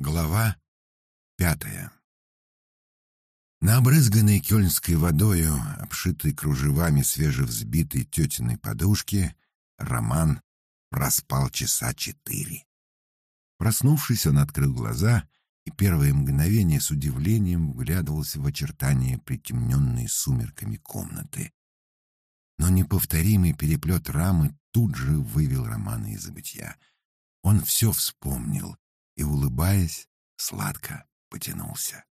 Глава пятая На обрызганной кёльнской водою, обшитой кружевами свежевзбитой тетиной подушки, Роман проспал часа четыре. Проснувшись, он открыл глаза и первое мгновение с удивлением вглядывался в очертания притемненной сумерками комнаты. Но неповторимый переплет рамы тут же вывел Романа из забытья. Он все вспомнил и, улыбаясь, сладко потянулся.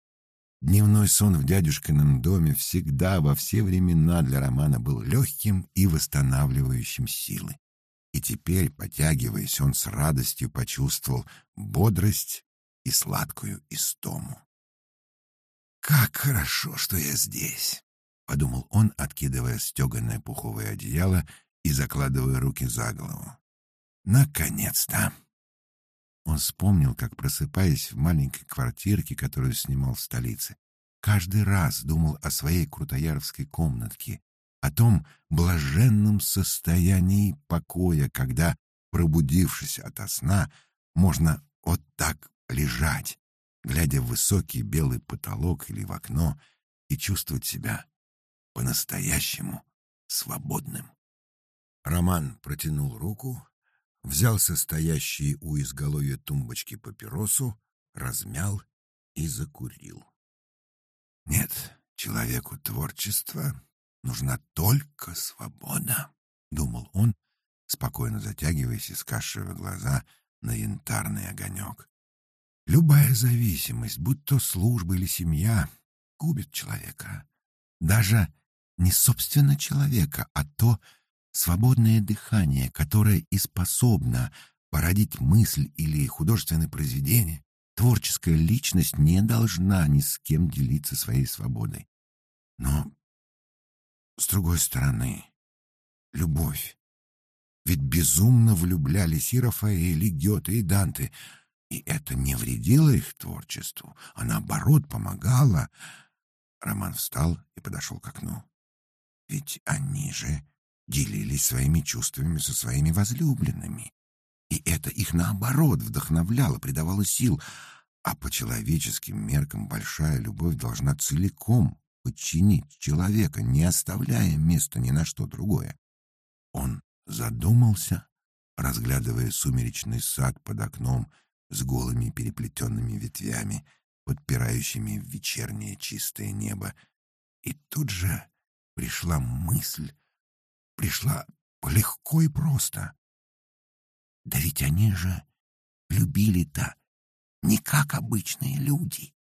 Дневной сон в дядюшкином доме всегда во все времена для Романа был легким и восстанавливающим силы. И теперь, потягиваясь, он с радостью почувствовал бодрость и сладкую истому. «Как хорошо, что я здесь!» — подумал он, откидывая стеганое пуховое одеяло и закладывая руки за голову. «Наконец-то!» Он вспомнил, как, просыпаясь в маленькой квартирке, которую снимал в столице, каждый раз думал о своей крутояровской комнатке, о том блаженном состоянии покоя, когда, пробудившись ото сна, можно вот так лежать, глядя в высокий белый потолок или в окно, и чувствовать себя по-настоящему свободным. Роман протянул руку, взял состоящий у изголовья тумбочки папиросу, размял и закурил. Нет, человеку творчества нужна только свобода, думал он, спокойно затягиваясь и скашивая глаза на янтарный огонек. Любая зависимость, будь то служба или семья, губит человека. Даже не собственно человека, а то свободное дыхание, которое и способно породить мысль или художественное произведение, творческая личность не должна ни с кем делиться своей свободой. Но, с другой стороны, любовь. Ведь безумно влюблялись и Рафаэль, и Гёте, и Данте, и это не вредило их творчеству, а наоборот помогало. Роман встал и подошел к окну. Ведь они же делились своими чувствами со своими возлюбленными. И это их, наоборот, вдохновляло, придавало сил. А по человеческим меркам большая любовь должна целиком подчинить человека, не оставляя места ни на что другое. Он задумался, разглядывая сумеречный сад под окном с голыми переплетенными ветвями, подпирающими вечернее чистое небо, и тут же пришла мысль, пришла легко и просто. Да ведь они же любили-то не как обычные люди.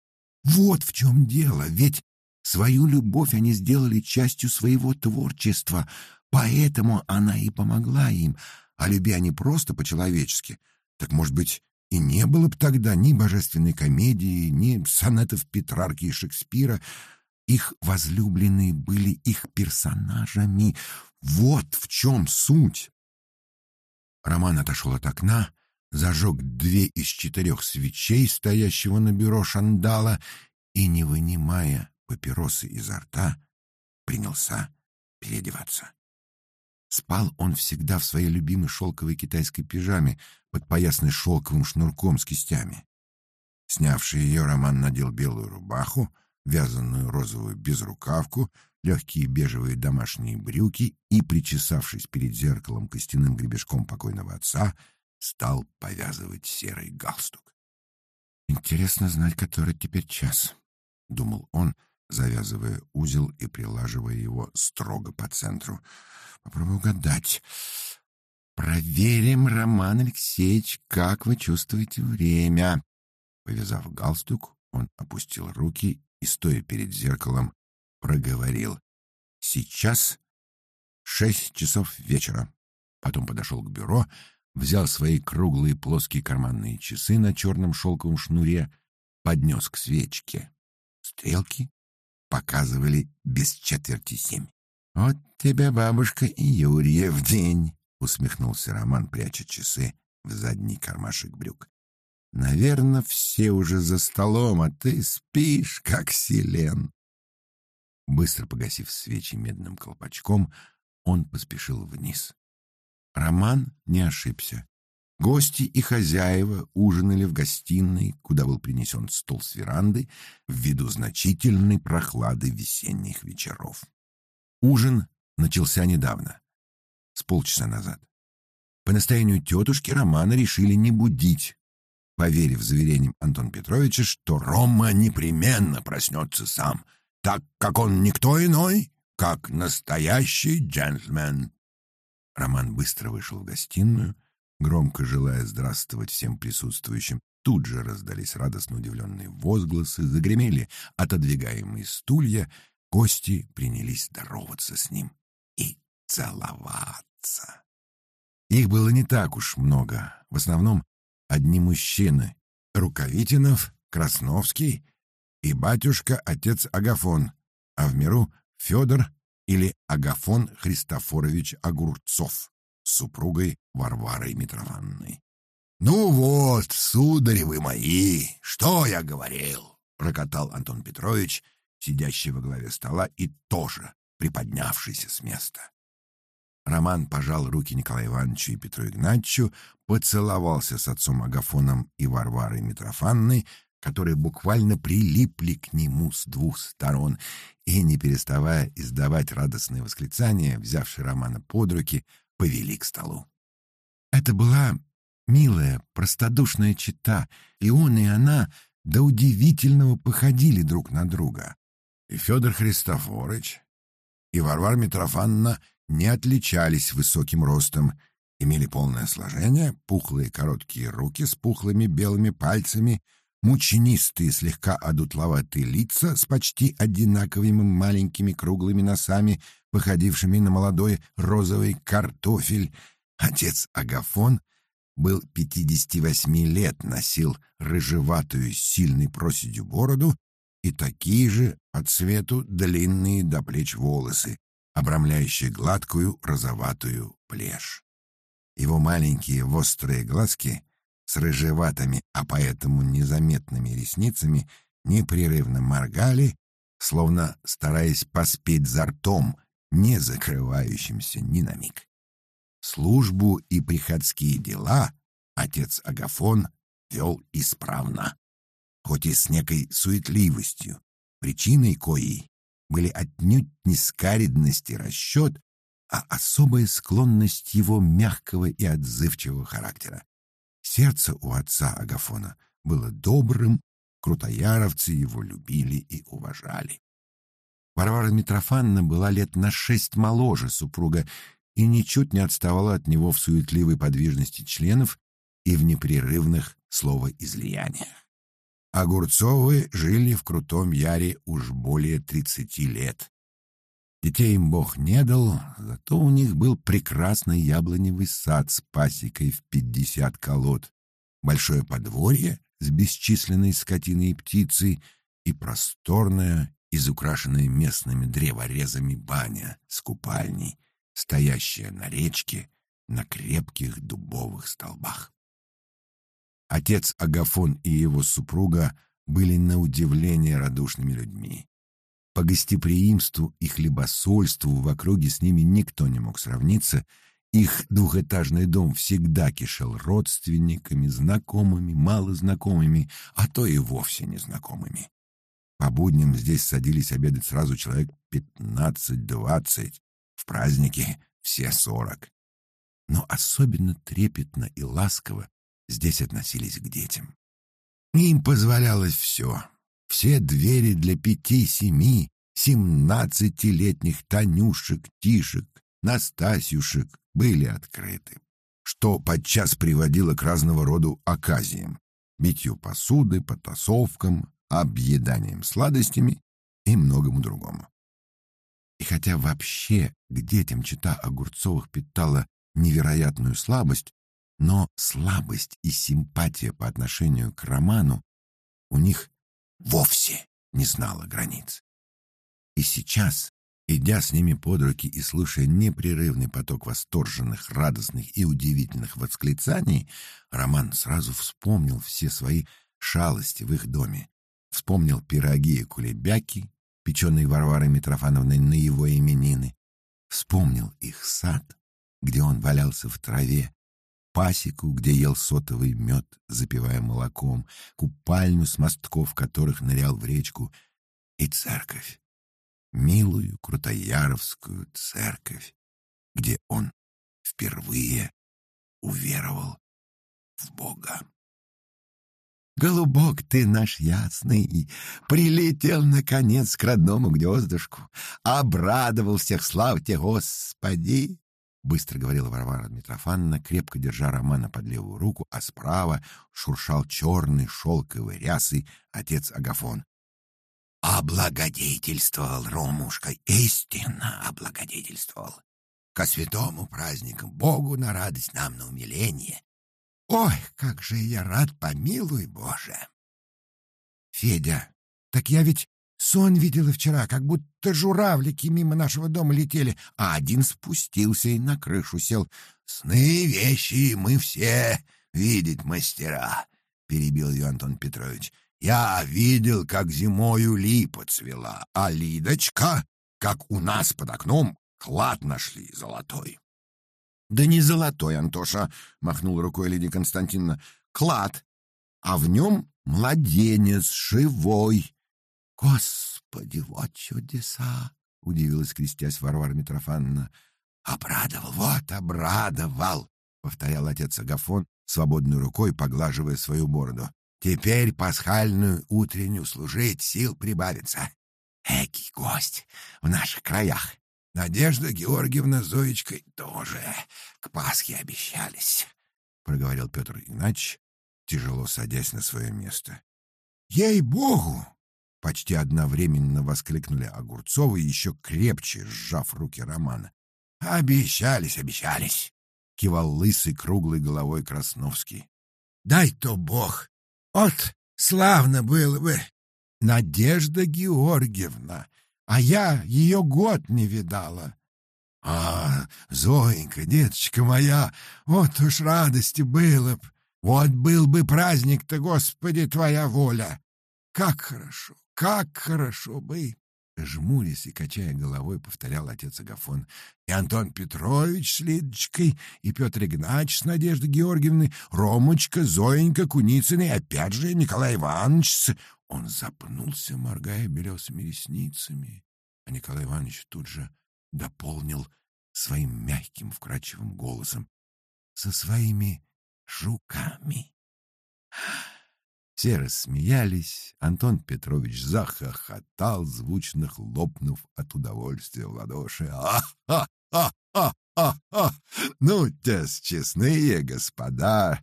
Вот в чем дело, ведь свою любовь они сделали частью своего творчества, поэтому она и помогла им, а люби они просто по-человечески. Так, может быть, и не было бы тогда ни божественной комедии, ни сонетов Петрарки и Шекспира. Их возлюбленные были их персонажами. Вот в чем суть. Роман отошел от окна, зажег две из четырех свечей, стоящего на бюро шандала, и, не вынимая папиросы изо рта, принялся переодеваться. Спал он всегда в своей любимой шелковой китайской пижаме, под подпоясанной шелковым шнурком с кистями. Снявший ее, Роман надел белую рубаху, вязаную розовую безрукавку, легкие бежевые домашние брюки и, причесавшись перед зеркалом костяным гребешком покойного отца, стал повязывать серый галстук. «Интересно знать, который теперь час», — думал он, завязывая узел и прилаживая его строго по центру. «Попробую угадать. Проверим, Роман Алексеевич, как вы чувствуете время». Повязав галстук, он опустил руки и, стоя перед зеркалом, проговорил. «Сейчас шесть часов вечера». Потом подошел к бюро, взял свои круглые плоские карманные часы на черном шелковом шнуре, поднес к свечке. Стрелки показывали без четверти семь. «Вот тебе, бабушка, и Юрьев день», — усмехнулся Роман, пряча часы в задний кармашек брюк. «Наверное, все уже за столом, а ты спишь, как селен». Быстро погасив свечи медным колпачком, он поспешил вниз. Роман не ошибся. Гости и хозяева ужинали в гостиной, куда был принесен стол с веранды, ввиду значительной прохлады весенних вечеров. Ужин начался недавно, с полчаса назад. По настоянию тетушки Романа решили не будить, поверив заверениям Антона Петровича, что Рома непременно проснется сам, так как он никто иной, как настоящий джентльмен. Роман быстро вышел в гостиную, громко желая здравствовать всем присутствующим. Тут же раздались радостно удивленные возгласы, загремели отодвигаемые стулья, гости принялись здороваться с ним и целоваться. Их было не так уж много, в основном одни мужчины — Рукавитинов, Красновский и батюшка-отец Агафон, а в миру Федор или Агафон Христофорович Огурцов с супругой Варварой Митрофанной. «Ну вот, судари вы мои, что я говорил!» — прокатал Антон Петрович, сидящий во главе стола и тоже приподнявшийся с места. Роман пожал руки Николаю Ивановичу и Петру Игнатьевичу, поцеловался с отцом Агафоном и Варварой Митрофанной, которые буквально прилипли к нему с двух сторон и, не переставая издавать радостные восклицания, взявши Романа под руки, повели к столу. Это была милая, простодушная чита, и он и она до удивительного походили друг на друга. И Федор Христофорович, и Варвара Митрофановна не отличались высоким ростом, имели полное сложение, пухлые короткие руки с пухлыми белыми пальцами, мученистые слегка одутловатые лица с почти одинаковыми маленькими круглыми носами, походившими на молодой розовый картофель. Отец Агафон был 58 лет, носил рыжеватую с сильной проседью бороду и такие же по цвету длинные до плеч волосы, обрамляющие гладкую розоватую плешь. Его маленькие вострые глазки с рыжеватыми, а поэтому незаметными ресницами непрерывно моргали, словно стараясь поспеть за ртом, не закрывающимся ни на миг. Службу и приходские дела отец Агафон вел исправно, хоть и с некой суетливостью, причиной коей были отнюдь не скаридность и расчет, а особая склонность его мягкого и отзывчивого характера. Сердце у отца Агафона было добрым, крутояровцы его любили и уважали. Варвара Митрофановна была лет на шесть моложе супруга и ничуть не отставала от него в суетливой подвижности членов и в непрерывных словоизлияниях. Огурцовы жили в Крутом Яре уж более тридцати лет. Детей им Бог не дал, зато у них был прекрасный яблоневый сад с пасекой в пятьдесят колод, большое подворье с бесчисленной скотиной и птицей и просторная, изукрашенная местными древорезами баня с купальней, стоящая на речке на крепких дубовых столбах. Отец Агафон и его супруга были на удивление радушными людьми. По гостеприимству и хлебосольству в округе с ними никто не мог сравниться. Их двухэтажный дом всегда кишел родственниками, знакомыми, малознакомыми, а то и вовсе незнакомыми. По будням здесь садились обедать сразу человек пятнадцать-двадцать, в праздники все сорок. Но особенно трепетно и ласково здесь относились к детям. Им позволялось все. Все двери для пяти-семи, семнадцатилетних Танюшек, Тишек, Настасюшек были открыты, что подчас приводило к разного рода оказиям, битью посуды, потасовкам, объеданием сладостями и многому другому. И хотя вообще к детям чита Огурцовых питала невероятную слабость, но слабость и симпатия по отношению к роману у них вовсе не знала границ. И сейчас, идя с ними под руки и слушая непрерывный поток восторженных, радостных и удивительных восклицаний, Роман сразу вспомнил все свои шалости в их доме. Вспомнил пироги и кулебяки, печеные Варварой Митрофановной на его именины. Вспомнил их сад, где он валялся в траве, пасеку, где ел сотовый мед, запивая молоком, купальню с мостков которых нырял в речку, и церковь, милую Крутояровскую церковь, где он впервые уверовал в Бога. Голубок ты наш ясный, прилетел, наконец, к родному гнездышку, обрадовал всех, славьте Господи! Быстро говорила Варвара Митрофановна, крепко держа Романа под левую руку, а справа шуршал черный шелковый рясый отец Агафон. Облагодетельствовал Ромушка, истинно облагодетельствовал. Ко святому празднику, Богу на радость, нам на умиление. Ой, как же я рад, помилуй Боже! Федя, так я ведь сон видела вчера, как будто журавлики мимо нашего дома летели, а один спустился и на крышу сел. Сны вещи мы все видеть мастера, перебил ее Антон Петрович. Я видел, как зимою липа цвела, а Лидочка, как у нас под окном, клад нашли золотой. «Да не золотой, Антоша!» — махнул рукой Лидия Константиновна. «Клад, а в нем младенец живой!» «Господи, вот чудеса!» — удивилась, крестясь Варвара Митрофановна. «Обрадовал, вот обрадовал!» — повторял отец Агафон, свободной рукой поглаживая свою бороду. «Теперь пасхальную утреннюю служить сил прибавится. Экий гость в наших краях!» Надежда Георгиевна с Зоечкой тоже к Пасхе обещались, — проговорил Петр Игнатьевич, тяжело садясь на свое место. — Ей-богу! — почти одновременно воскликнули Огурцовы, еще крепче сжав руки Романа. — Обещались, обещались! — кивал лысый круглой головой Красновский. — Дай-то бог! Вот славно было бы! Надежда Георгиевна! а я ее год не видала. А, Зоенька, деточка моя, вот уж радости было б. Вот был бы праздник-то, Господи, твоя воля. Как хорошо, как хорошо бы. Жмурясь и качая головой, повторял отец Агафон. И Антон Петрович с Лидочкой, и Петр Игнатьевич с Надеждой Георгиевной, Ромочка, Зоенька, Куницыны, и опять же Николай Иванович с... Он запнулся, моргая белесыми ресницами, а Николай Иванович тут же дополнил своим мягким, вкрадчивым голосом со своими жуками. Все рассмеялись, Антон Петрович захохотал, звучно хлопнув от удовольствия в ладоши. «А-ха-ха-ха-ха! Ну, те честные господа!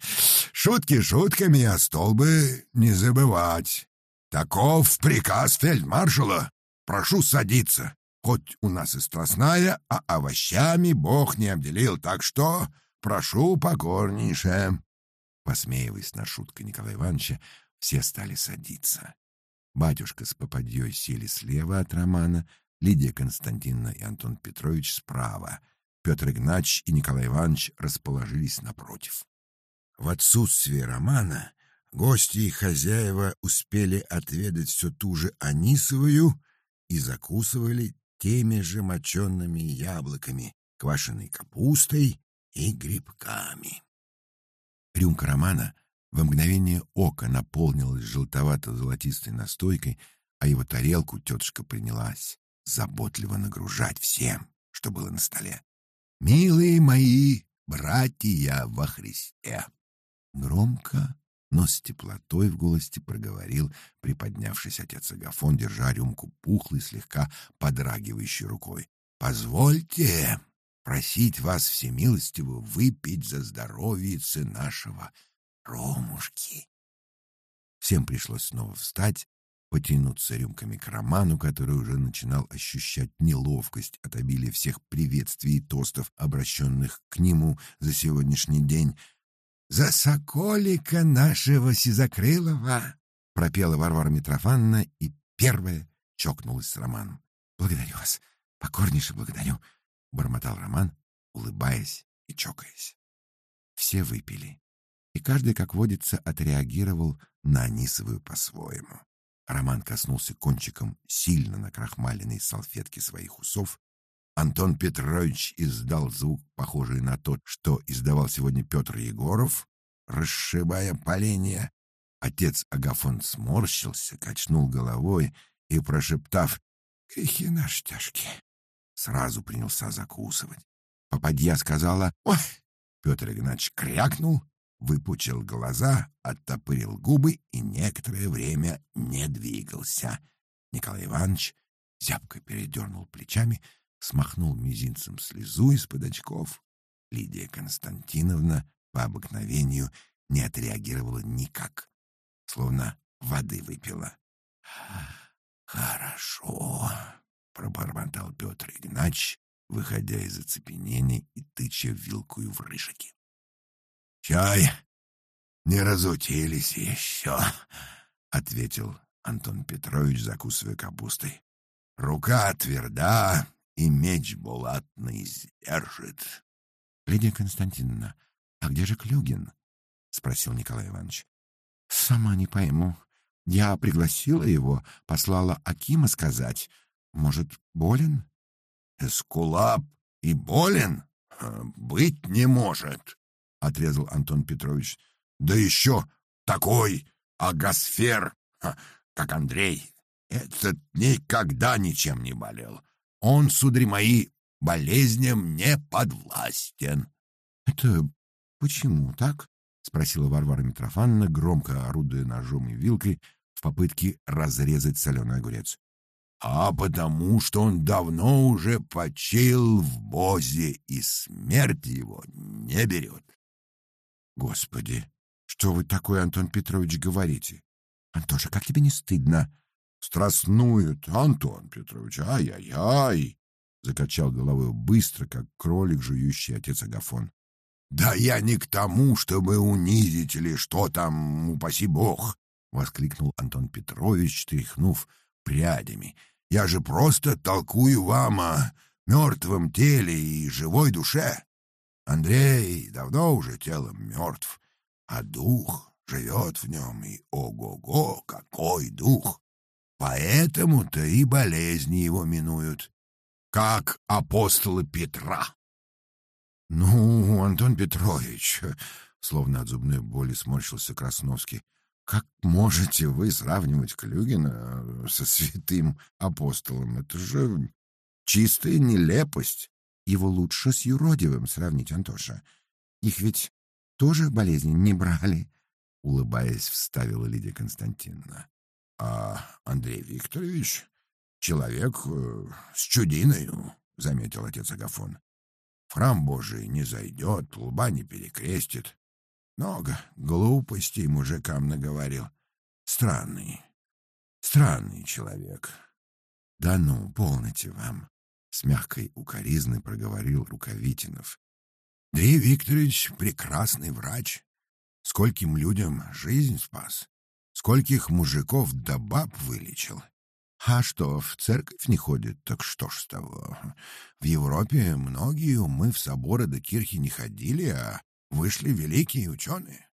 Шутки шутками, а стол бы не забывать!» Таков приказ фельдмаршала. Прошу садиться. Хоть у нас и страстная, а овощами Бог не обделил, так что прошу покорнейше. Посмеиваясь на шутку Николая Ивановича, все стали садиться. Батюшка с попадьей сели слева от Романа, Лидия Константиновна и Антон Петрович справа. Петр Игнатьевич и Николай Иванович расположились напротив. В отсутствие Романа Гости и хозяева успели отведать все ту же анисовую и закусывали теми же моченными яблоками, квашеной капустой и грибками. Рюмка Романа в мгновение ока наполнилась желтовато-золотистой настойкой, а его тарелку тетушка принялась заботливо нагружать всем, что было на столе. «Милые мои братья во Христе!» Громко но с теплотой в голосе проговорил, приподнявшись отец Агафон, держа рюмку пухлой, слегка подрагивающей рукой. «Позвольте просить вас всемилостиво выпить за здоровье нашего Ромушки». Всем пришлось снова встать, потянуться рюмками к Роману, который уже начинал ощущать неловкость от обилия всех приветствий и тостов, обращенных к нему за сегодняшний день, за соколика нашего Сизокрылова!» — пропела Варвара Митрофановна и первая чокнулась с Романом. «Благодарю вас, покорнейше благодарю!» — бормотал Роман, улыбаясь и чокаясь. Все выпили, и каждый, как водится, отреагировал на Анисовую по-своему. Роман коснулся кончиком сильно накрахмаленной салфетки своих усов, Антон Петрович издал звук, похожий на тот, что издавал сегодня Петр Егоров, расшибая поленья. Отец Агафон сморщился, качнул головой и, прошептав «Грехи наши тяжкие», сразу принялся закусывать. Попадья сказала «Ой!» Петр Игнатьевич крякнул, выпучил глаза, оттопырил губы и некоторое время не двигался. Николай Иванович зябко передернул плечами, смахнул мизинцем слезу из-под очков. Лидия Константиновна по обыкновению не отреагировала никак, словно воды выпила. «Хорошо», — пробормотал Петр Игнатьевич, выходя из оцепенения и тыча вилкою в рыжики. «Чай не разутились еще», — ответил Антон Петрович, закусывая капустой. «Рука тверда, и меч булатный сдержит». «Лидия Константиновна, а где же Клюгин?» — спросил Николай Иванович. «Сама не пойму. Я пригласила его, послала Акима сказать. Может, болен?» «Эскулап и болен? Быть не может!» — отрезал Антон Петрович. «Да еще такой агосфер, как Андрей. Этот никогда ничем не болел. Он, сударь мои, болезням не подвластен». «Это почему так?» — спросила Варвара Митрофановна, громко орудуя ножом и вилкой в попытке разрезать соленый огурец а потому что он давно уже почил в бозе, и смерть его не берет. Господи, что вы такое, Антон Петрович, говорите? Антоша, как тебе не стыдно? Страстнует, Антон Петрович, ай-яй-яй, закачал головой быстро, как кролик, жующий отец Агафон. Да я не к тому, чтобы унизить или что там, упаси бог, воскликнул Антон Петрович, тряхнув прядями. Я же просто толкую вам о мертвом теле и живой душе. Андрей давно уже телом мертв, а дух живет в нем, и ого-го, какой дух! Поэтому-то и болезни его минуют, как апостолы Петра. Ну, Антон Петрович, словно от зубной боли сморщился Красновский, как можете вы сравнивать Клюгина со святым апостолом? Это же чистая нелепость. Его лучше с юродивым сравнить, Антоша. Их ведь тоже болезни не брали, улыбаясь, вставила Лидия Константиновна. А Андрей Викторович человек э, с чудиною, заметил отец Агафон. В храм Божий не зайдет, лба не перекрестит, много глупостей мужикам наговорил. Странный, странный человек. Да ну, полноте вам, с мягкой укоризной проговорил Рукавитинов. Андрей Викторович прекрасный врач. Скольким людям жизнь спас, скольких мужиков да баб вылечил. А что, в церковь не ходит, так что ж с того? В Европе многие умы в соборы до кирхи не ходили, а вышли великие ученые.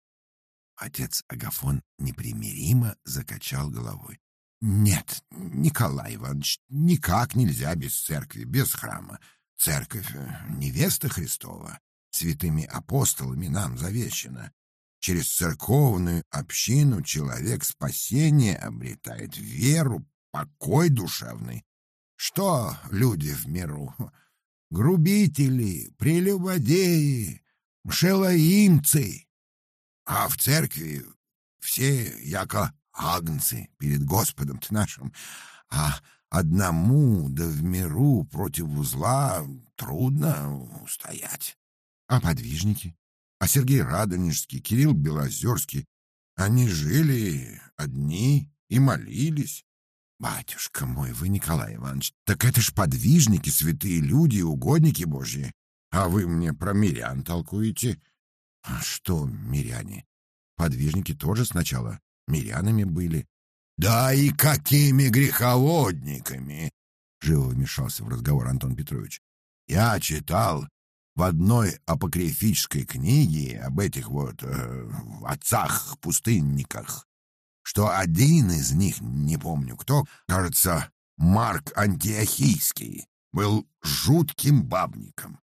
Отец Агафон непримиримо закачал головой. Нет, Николай Иванович, никак нельзя без церкви, без храма. Церковь — невеста Христова, святыми апостолами нам завещена. Через церковную общину человек спасение обретает, веру, покой душевный. Что люди в миру? Грубители, прелюбодеи, шелоимцы, а в церкви все яко агнцы перед Господом-то нашим, а одному да в миру против зла трудно устоять. А подвижники? А Сергей Радонежский, Кирилл Белозерский, они жили одни и молились. Батюшка мой, вы, Николай Иванович, так это ж подвижники, святые люди, угодники Божьи. А вы мне про мирян толкуете? А что миряне? Подвижники тоже сначала мирянами были. Да и какими греховодниками! Живо вмешался в разговор Антон Петрович. Я читал в одной апокрифической книге об этих вот э, отцах-пустынниках, что один из них, не помню кто, кажется, Марк Антиохийский, был жутким бабником.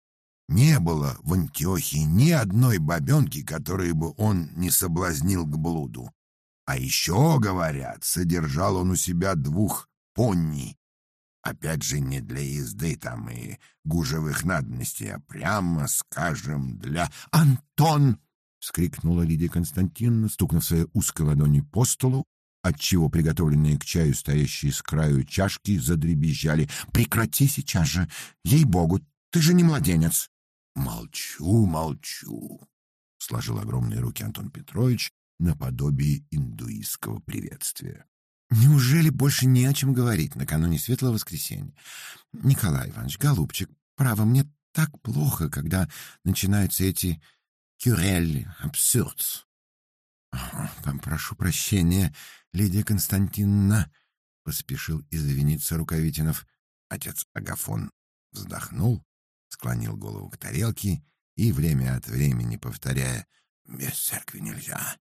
Не было в Антиохии ни одной бабенки, которой бы он не соблазнил к блуду. А еще, говорят, содержал он у себя двух понни. Опять же, не для езды там и гужевых надобностей, а прямо, скажем, для... «Антон!» — вскрикнула Лидия Константиновна, стукнув своей узкой ладонью по столу, отчего приготовленные к чаю стоящие с краю чашки задребезжали. «Прекрати сейчас же! Ей-богу, ты же не младенец!» «Молчу, молчу!» — сложил огромные руки Антон Петрович наподобие индуистского приветствия. «Неужели больше не о чем говорить накануне Светлого Воскресенья? Николай Иванович, голубчик, право, мне так плохо, когда начинаются эти кюрелли, абсурдс. Прошу прощения, Лидия Константиновна, поспешил извиниться Рукавитинов. Отец Агафон вздохнул, склонил голову к тарелке и время от времени повторяя: "Без церкви нельзя.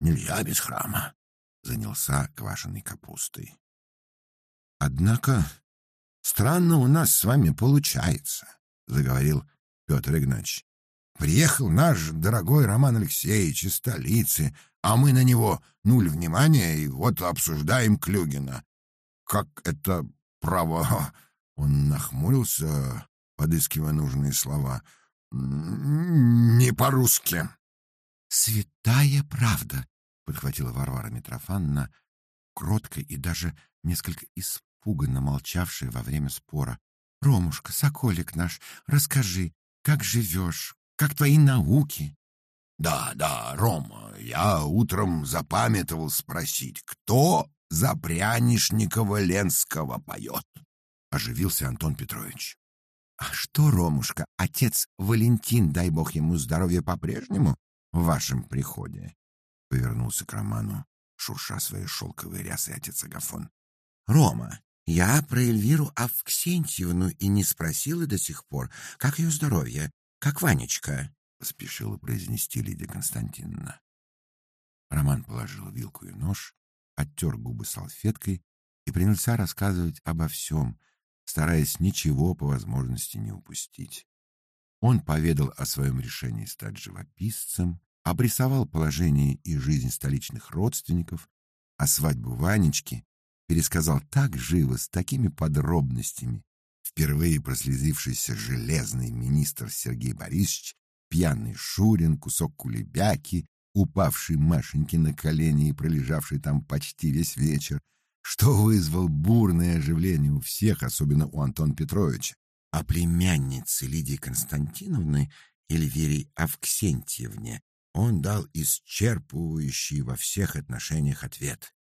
Нельзя без храма", занялся квашеной капустой. Однако странно у нас с вами получается, заговорил Петр Игнатьевич. Приехал наш дорогой Роман Алексеевич из столицы, а мы на него нуль внимания и вот обсуждаем Клюгина. Как это право? Он нахмурился, подыскивая нужные слова. Не по-русски. Святая правда, подхватила Варвара Митрофановна, кротко и даже несколько испуганно молчавшая во время спора. Ромушка, соколик наш, расскажи, как живешь, как твои науки. Да, да, Рома, я утром запамятовал спросить, кто за Прянишникова Ленского поет. Оживился Антон Петрович. А что, Ромушка, отец Валентин, дай бог ему здоровья по-прежнему, в вашем приходе? Повернулся к Роману, шурша своей шелковой рясой отец Агафон. Рома, я про Эльвиру Авксентьевну и не спросила до сих пор, как ее здоровье. Как Ванечка, поспешила произнести Лидия Константиновна. Роман положил вилку и нож, оттер губы салфеткой и принялся рассказывать обо всем, стараясь ничего по возможности не упустить. Он поведал о своем решении стать живописцем, обрисовал положение и жизнь столичных родственников, а свадьбу Ванечки пересказал так живо, с такими подробностями, Впервые прослезившийся железный министр Сергей Борисович, пьяный Шурин, кусок кулебяки, упавший Машеньке на колени и пролежавший там почти весь вечер, что вызвал бурное оживление у всех, особенно у Антона Петровича. А племяннице Лидии Константиновны Эльвире Авксентьевне он дал исчерпывающий во всех отношениях ответ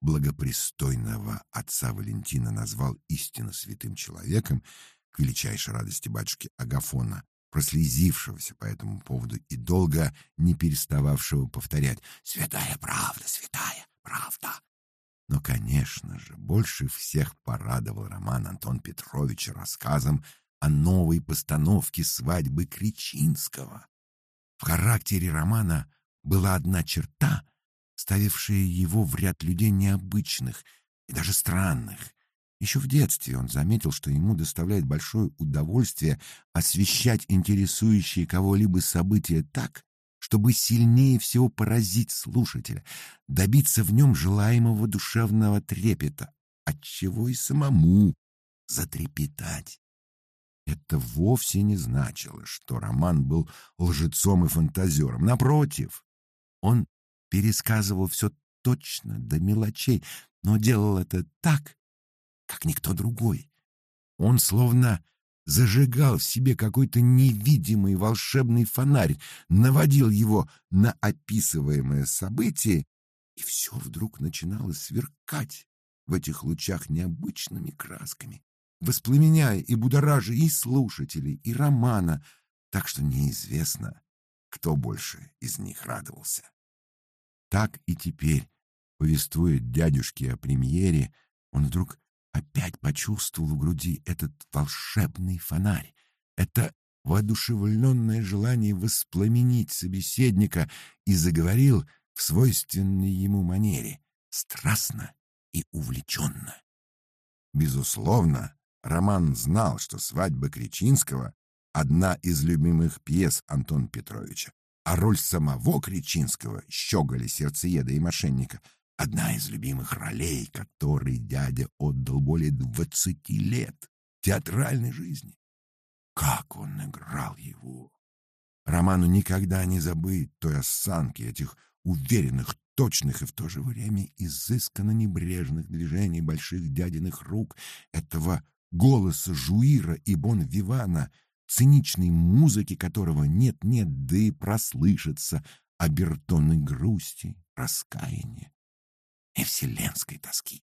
благопристойного отца Валентина назвал истинно святым человеком, к величайшей радости батюшки Агафона, прослезившегося по этому поводу и долго не перестававшего повторять «Святая правда, святая правда». Но, конечно же, больше всех порадовал роман Антон Петровича рассказом о новой постановке свадьбы Кричинского. В характере романа была одна черта — ставившие его в ряд людей необычных и даже странных. Еще в детстве он заметил, что ему доставляет большое удовольствие освещать интересующие кого-либо события так, чтобы сильнее всего поразить слушателя, добиться в нем желаемого душевного трепета, отчего и самому затрепетать. Это вовсе не значило, что роман был лжецом и фантазером. Напротив, он пересказывал все точно до мелочей, но делал это так, как никто другой. Он словно зажигал в себе какой-то невидимый волшебный фонарь, наводил его на описываемое событие, и все вдруг начинало сверкать в этих лучах необычными красками, воспламеняя и будоража и слушателей, и романа, так что неизвестно, кто больше из них радовался. Так и теперь, повествуя дядюшке о премьере, он вдруг опять почувствовал в груди этот волшебный фонарь, это воодушевленное желание воспламенить собеседника и заговорил в свойственной ему манере, страстно и увлеченно. Безусловно, Роман знал, что свадьба Кричинского — одна из любимых пьес Антона Петровича, а роль самого Кричинского, щеголя, сердцееда и мошенника — одна из любимых ролей, которой дядя отдал более двадцати лет театральной жизни. Как он играл его! Роману никогда не забыть той осанки, этих уверенных, точных и в то же время изысканно небрежных движений больших дядиных рук, этого голоса Жуира и Бон-Вивана, циничной музыки которого нет-нет, да и прослышится обертоны грусти, раскаяния и вселенской тоски.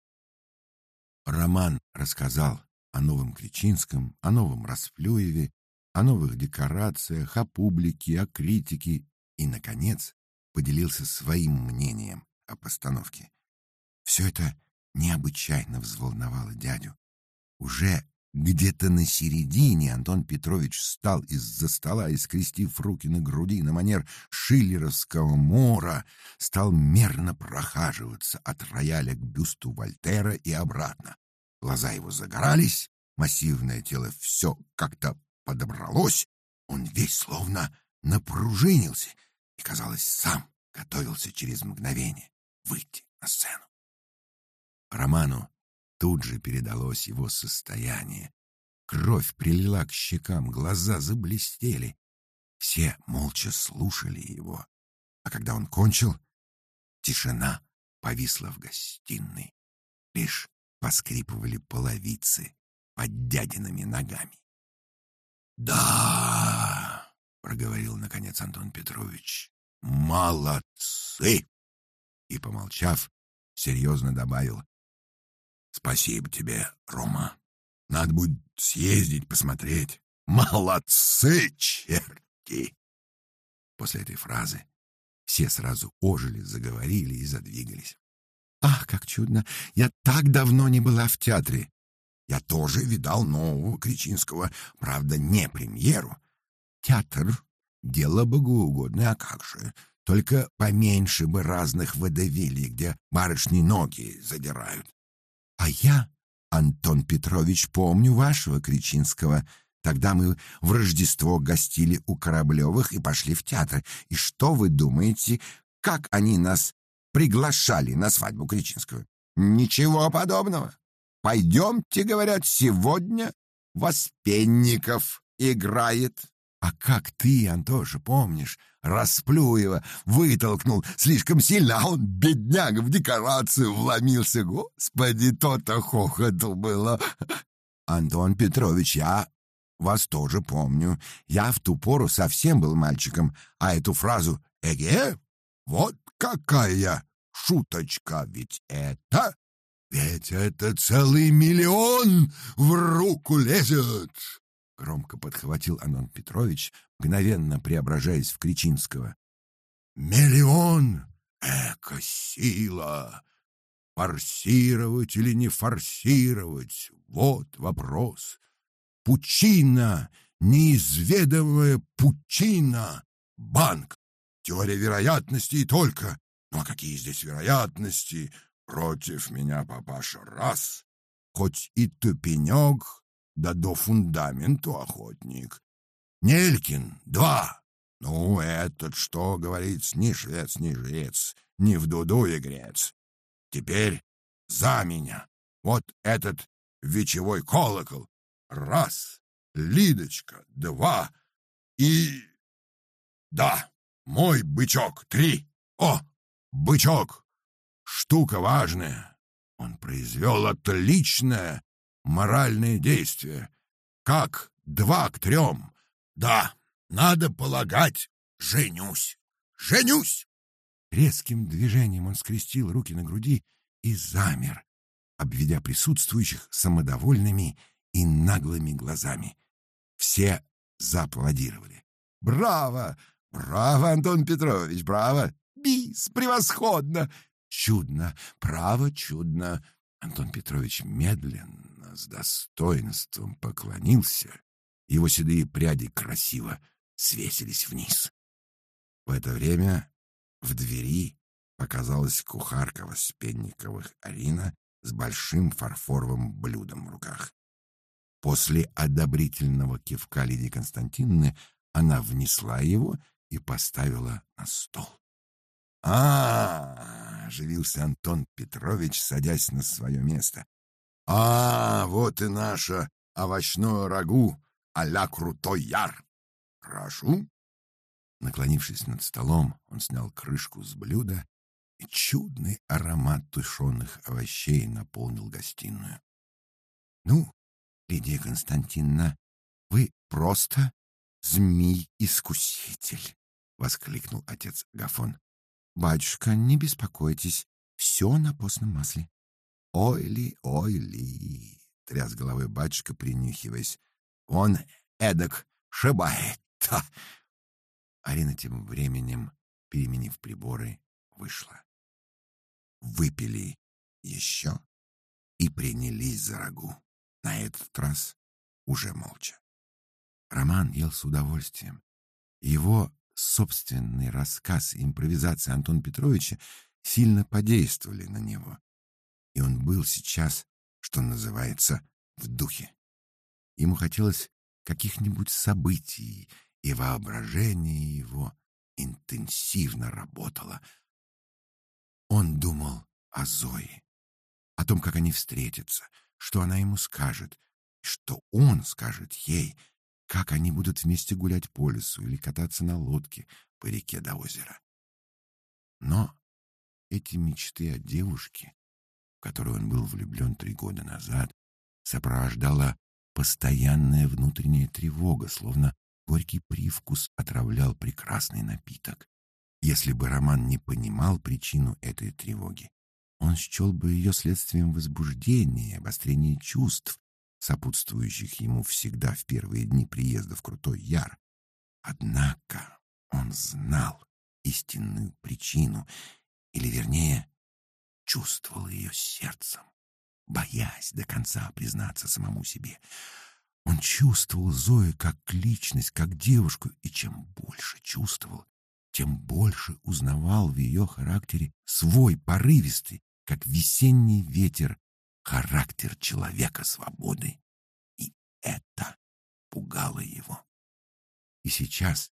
Роман рассказал о новом Кричинском, о новом Расплюеве, о новых декорациях, о публике, о критике и, наконец, поделился своим мнением о постановке. Все это необычайно взволновало дядю. Уже где-то на середине Антон Петрович встал из-за стола и, скрестив руки на груди на манер шиллеровского мора, стал мерно прохаживаться от рояля к бюсту Вольтера и обратно. Глаза его загорались, массивное тело все как-то подобралось, он весь словно напружинился и, казалось, сам готовился через мгновение выйти на сцену. Роману тут же передалось его состояние. Кровь прилила к щекам, глаза заблестели. Все молча слушали его. А когда он кончил, тишина повисла в гостиной. Лишь поскрипывали половицы под дядиными ногами. «Да!» — проговорил, наконец, Антон Петрович. «Молодцы!» И, помолчав, серьезно добавил. «Спасибо тебе, Рома. Надо будет съездить, посмотреть. Молодцы, черти!» После этой фразы все сразу ожили, заговорили и задвигались. Ах, как чудно! Я так давно не была в театре. Я тоже видал нового Кричинского, правда, не премьеру. Театр — дело богоугодное, а как же? Только поменьше бы разных водовилий, где барышни ноги задирают. А я, Антон Петрович, помню вашего Кричинского. Тогда мы в Рождество гостили у Кораблевых и пошли в театр. И что вы думаете, как они нас приглашали на свадьбу Кричинского. Ничего подобного. Пойдемте, говорят, сегодня Воспенников играет. А как ты, Антоша, помнишь, Расплюева вытолкнул слишком сильно, а он, бедняга, в декорацию вломился. Господи, то-то хохотал было. Антон Петрович, я вас тоже помню. Я в ту пору совсем был мальчиком, а эту фразу «эге» вот какая шуточка, ведь это... Ведь это целый миллион в руку лезет!» Громко подхватил Анон Петрович, мгновенно преображаясь в Кричинского. «Миллион! Эко-сила! Форсировать или не форсировать? Вот вопрос. Пучина, неизведомая пучина, банк, Теория вероятности и только. Ну а какие здесь вероятности? Против меня, папаша, раз. Хоть и тупенек, да до фундаменту охотник. Нелькин, два. Ну, этот что, говорит, ни швец, ни жрец, ни в дуду игрец. Теперь за меня. Вот этот вечевой колокол. Раз. Лидочка, два. И... Да. Мой бычок. Три. О, бычок. Штука важная. Он произвел отличное моральное действие. Как два к трем. Да, надо полагать, женюсь. Женюсь. Резким движением он скрестил руки на груди и замер, обведя присутствующих самодовольными и наглыми глазами. Все зааплодировали. «Браво! «Браво, Антон Петрович, браво! Бис, превосходно! Чудно, право чудно!» Антон Петрович медленно, с достоинством поклонился. Его седые пряди красиво свесились вниз. В это время в двери показалась кухарка Воспенниковых Арина с большим фарфоровым блюдом в руках. После одобрительного кивка Лидии Константиновны она внесла его и поставила на стол. а, оживился Антон Петрович, садясь на свое место. «А, вот и наше овощное рагу а-ля крутой яр! Прошу!» Наклонившись над столом, он снял крышку с блюда, и чудный аромат тушеных овощей наполнил гостиную. «Ну, Лидия Константиновна, вы просто змей-искуситель!» — воскликнул отец Гафон. «Батюшка, не беспокойтесь, все на постном масле». «Ой ли, ой ли!» — тряс головой батюшка, принюхиваясь. «Он эдак шибает-то!» Арина тем временем, переменив приборы, вышла. Выпили еще и принялись за рагу. На этот раз уже молча. Роман ел с удовольствием. Его собственный рассказ и импровизация Антона Петровича сильно подействовали на него. И он был сейчас, что называется, в духе. Ему хотелось каких-нибудь событий, и воображение его интенсивно работало. Он думал о Зое, о том, как они встретятся, что она ему скажет, что он скажет ей, как они будут вместе гулять по лесу или кататься на лодке по реке до озера. Но эти мечты о девушке, в которую он был влюблен три года назад, сопровождала постоянная внутренняя тревога, словно горький привкус отравлял прекрасный напиток. Если бы Роман не понимал причину этой тревоги, он счел бы ее следствием возбуждения, обострения чувств, сопутствующих ему всегда в первые дни приезда в Крутой Яр. Однако он знал истинную причину, или, вернее, чувствовал ее сердцем, боясь до конца признаться самому себе. Он чувствовал Зою как личность, как девушку, и чем больше чувствовал, тем больше узнавал в ее характере свой порывистый, как весенний ветер, характер человека свободы. И это пугало его. И сейчас,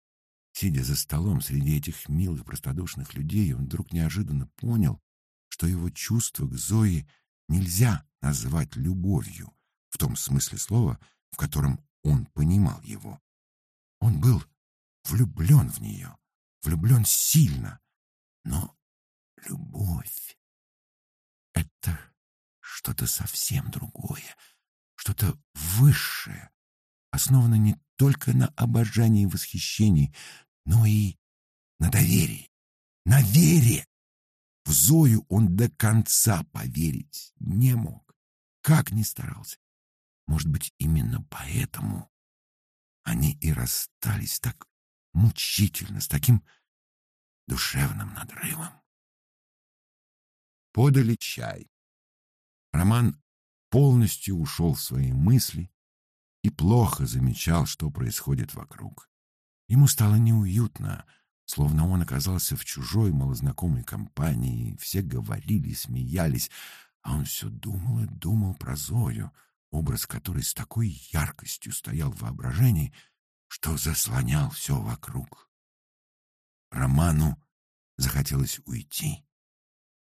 сидя за столом среди этих милых простодушных людей, он вдруг неожиданно понял, что его чувство к Зое нельзя назвать любовью в том смысле слова, в котором он понимал его. Он был влюблен в нее, влюблен сильно, но любовь — это что-то совсем другое, что-то высшее, основано не только на обожании и восхищении, но и на доверии, на вере. В Зою он до конца поверить не мог, как ни старался. Может быть, именно поэтому они и расстались так мучительно, с таким душевным надрывом. Подали чай. Роман полностью ушел в свои мысли и плохо замечал, что происходит вокруг. Ему стало неуютно, словно он оказался в чужой малознакомой компании, все говорили, смеялись, а он все думал и думал про Зою, образ которой с такой яркостью стоял в воображении, что заслонял все вокруг. Роману захотелось уйти.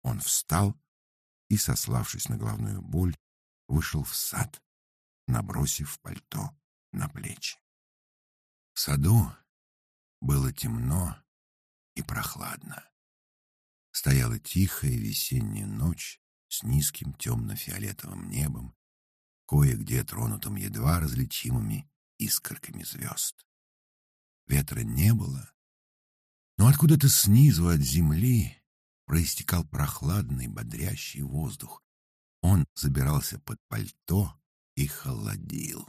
Он встал и, сославшись на главную боль, вышел в сад, набросив пальто на плечи. В саду было темно и прохладно. Стояла тихая весенняя ночь с низким темно-фиолетовым небом, кое-где тронутым едва различимыми искорками звезд. Ветра не было, но откуда-то снизу от земли проистекал прохладный, бодрящий воздух. Он забирался под пальто и холодил.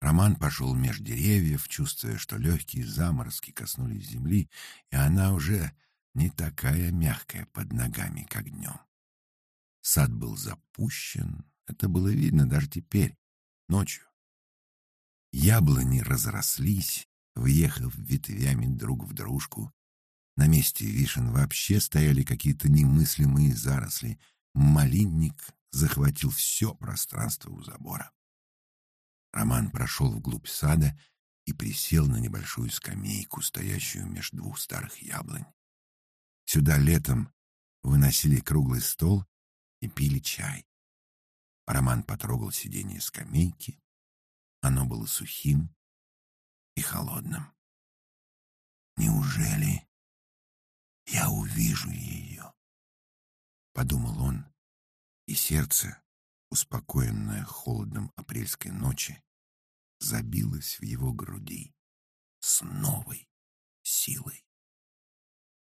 Роман пошел меж деревьев, чувствуя, что легкие заморозки коснулись земли, и она уже не такая мягкая под ногами, как днем. Сад был запущен, это было видно даже теперь, ночью. Яблони разрослись, въехав ветвями друг в дружку, на месте вишен вообще стояли какие-то немыслимые заросли. Малинник захватил все пространство у забора. Роман прошел вглубь сада и присел на небольшую скамейку, стоящую меж двух старых яблонь. Сюда летом выносили круглый стол и пили чай. Роман потрогал сиденье скамейки. Оно было сухим и холодным. «Неужели я увижу ее?» — подумал он, и сердце, успокоенное холодом апрельской ночи, забилось в его груди с новой силой.